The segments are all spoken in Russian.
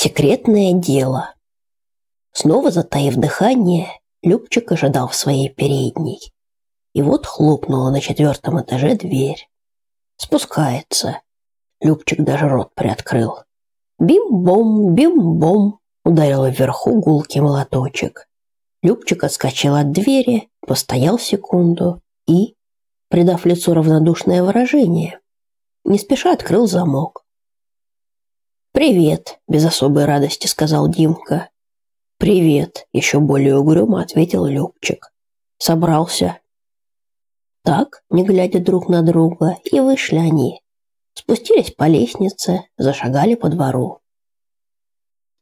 Секретное дело. Снова затаив дыхание, Любчик ожидал в своей передней. И вот хлопнула на четвертом этаже дверь. Спускается. Любчик даже рот приоткрыл. Бим-бом, бим-бом, ударил вверху гулкий молоточек. Любчик отскочил от двери, постоял секунду и, придав лицу равнодушное выражение, не спеша открыл замок. «Привет», – без особой радости сказал Димка. «Привет», – еще более угрюмо ответил Любчик. «Собрался». Так, не глядя друг на друга, и вышли они. Спустились по лестнице, зашагали по двору.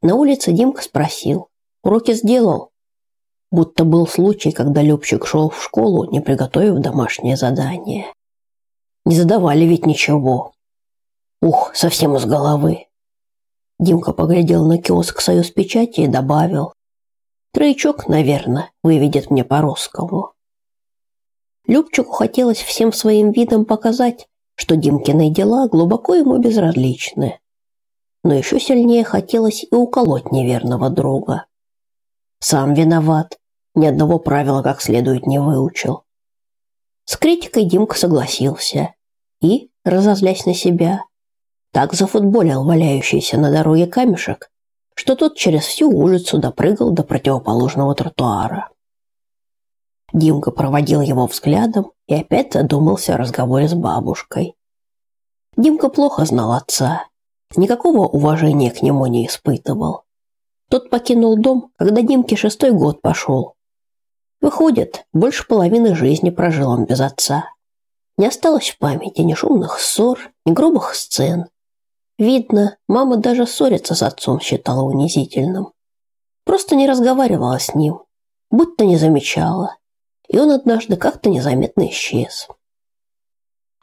На улице Димка спросил. «Уроки сделал?» Будто был случай, когда Любчик шел в школу, не приготовив домашнее задание. Не задавали ведь ничего. Ух, совсем из головы. Димка поглядел на киоск «Союз печати» и добавил. «Троечок, наверное, выведет мне по-русскому». Любчику хотелось всем своим видом показать, что Димкины дела глубоко ему безразличны. Но еще сильнее хотелось и уколоть неверного друга. Сам виноват, ни одного правила как следует не выучил. С критикой Димка согласился и, разозлясь на себя, так зафутболил валяющийся на дороге камешек, что тот через всю улицу допрыгал до противоположного тротуара. Димка проводил его взглядом и опять задумался о разговоре с бабушкой. Димка плохо знал отца, никакого уважения к нему не испытывал. Тот покинул дом, когда Димке шестой год пошел. Выходит, больше половины жизни прожил он без отца. Не осталось в памяти ни шумных ссор, ни грубых сцен, Видно, мама даже ссориться с отцом считала унизительным. Просто не разговаривала с ним, будто не замечала. И он однажды как-то незаметно исчез.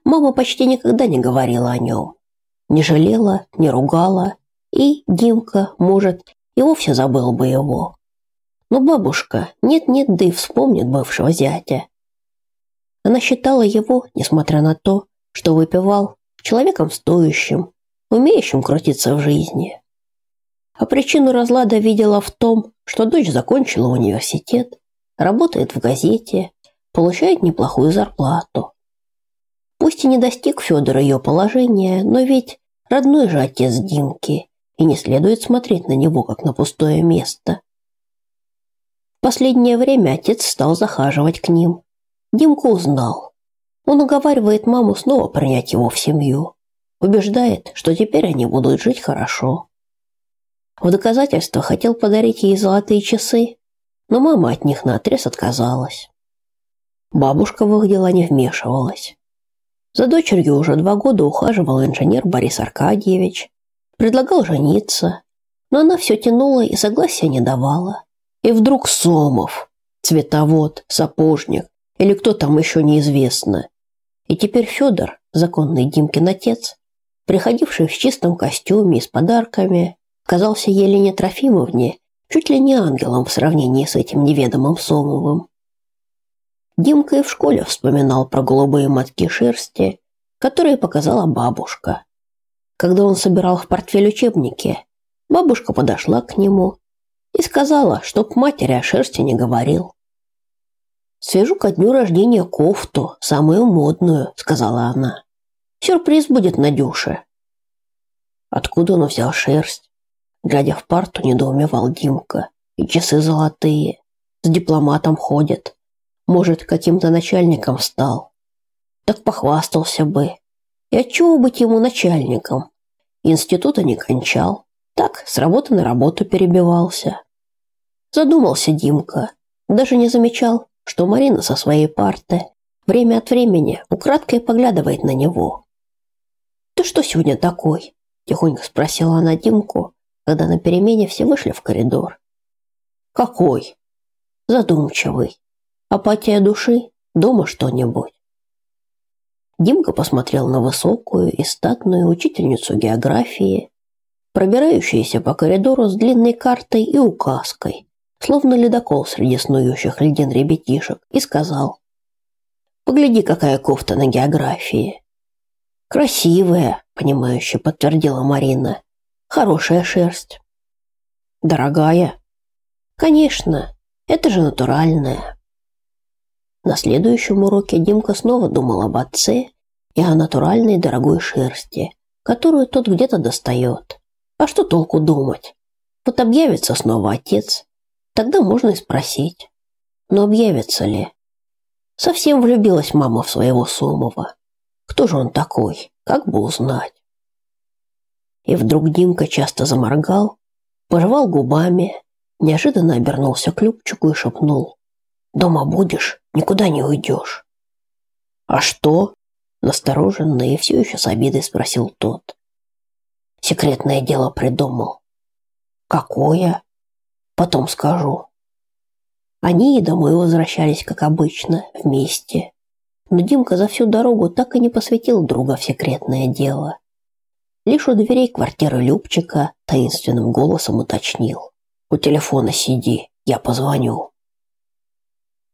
Мама почти никогда не говорила о нем. Не жалела, не ругала. И Димка, может, и вовсе забыл бы его. Но бабушка нет-нет, да и вспомнит бывшего зятя. Она считала его, несмотря на то, что выпивал, человеком стоящим, умеющим крутиться в жизни. А причину разлада видела в том, что дочь закончила университет, работает в газете, получает неплохую зарплату. Пусть и не достиг Федор ее положения, но ведь родной же отец Димки, и не следует смотреть на него как на пустое место. В последнее время отец стал захаживать к ним. Димка узнал. Он уговаривает маму снова принять его в семью. Убеждает, что теперь они будут жить хорошо. В доказательство хотел подарить ей золотые часы, но мама от них наотрез отказалась. Бабушка в их дела не вмешивалась. За дочерью уже два года ухаживал инженер Борис Аркадьевич, предлагал жениться, но она все тянула и согласия не давала. И вдруг Сомов, цветовод, сапожник или кто там еще неизвестно. И теперь Федор, законный Димкин отец, приходивший в чистом костюме и с подарками, казался Елене Трофимовне чуть ли не ангелом в сравнении с этим неведомым Сомовым. Димка и в школе вспоминал про голубые мотки шерсти, которые показала бабушка. Когда он собирал в портфель учебники, бабушка подошла к нему и сказала, чтоб матери о шерсти не говорил. «Свяжу ко дню рождения кофту, самую модную», — сказала она. Сюрприз будет Надюше. Откуда он взял шерсть? Глядя в парту, недоумевал Димка. И часы золотые. С дипломатом ходит. Может, каким-то начальником стал. Так похвастался бы. И отчего быть ему начальником? Института не кончал. Так, с работы на работу перебивался. Задумался Димка. Даже не замечал, что Марина со своей парты время от времени украдкой поглядывает на него. «Ты что сегодня такой?» – тихонько спросила она Димку, когда на перемене все вышли в коридор. «Какой?» «Задумчивый. Апатия души? Дома что-нибудь?» Димка посмотрел на высокую и статную учительницу географии, пробирающуюся по коридору с длинной картой и указкой, словно ледокол среди снующих льдин ребятишек, и сказал, «Погляди, какая кофта на географии. Красивая, понимающе подтвердила Марина. Хорошая шерсть. Дорогая? Конечно, это же натуральное. На следующем уроке Димка снова думал об отце и о натуральной дорогой шерсти, которую тот где-то достает. А что толку думать? Вот объявится снова отец, тогда можно и спросить. Но объявится ли? Совсем влюбилась мама в своего Сомова. Кто же он такой? Как бы узнать? И вдруг Димка часто заморгал, пожевал губами, неожиданно обернулся к Любчику и шепнул. «Дома будешь, никуда не уйдешь». «А что?» – настороженно и все еще с обидой спросил тот. «Секретное дело придумал». «Какое?» «Потом скажу». Они и домой возвращались, как обычно, вместе. Но Димка за всю дорогу так и не посвятил друга в секретное дело. Лишь у дверей квартиры Любчика таинственным голосом уточнил. «У телефона сиди, я позвоню».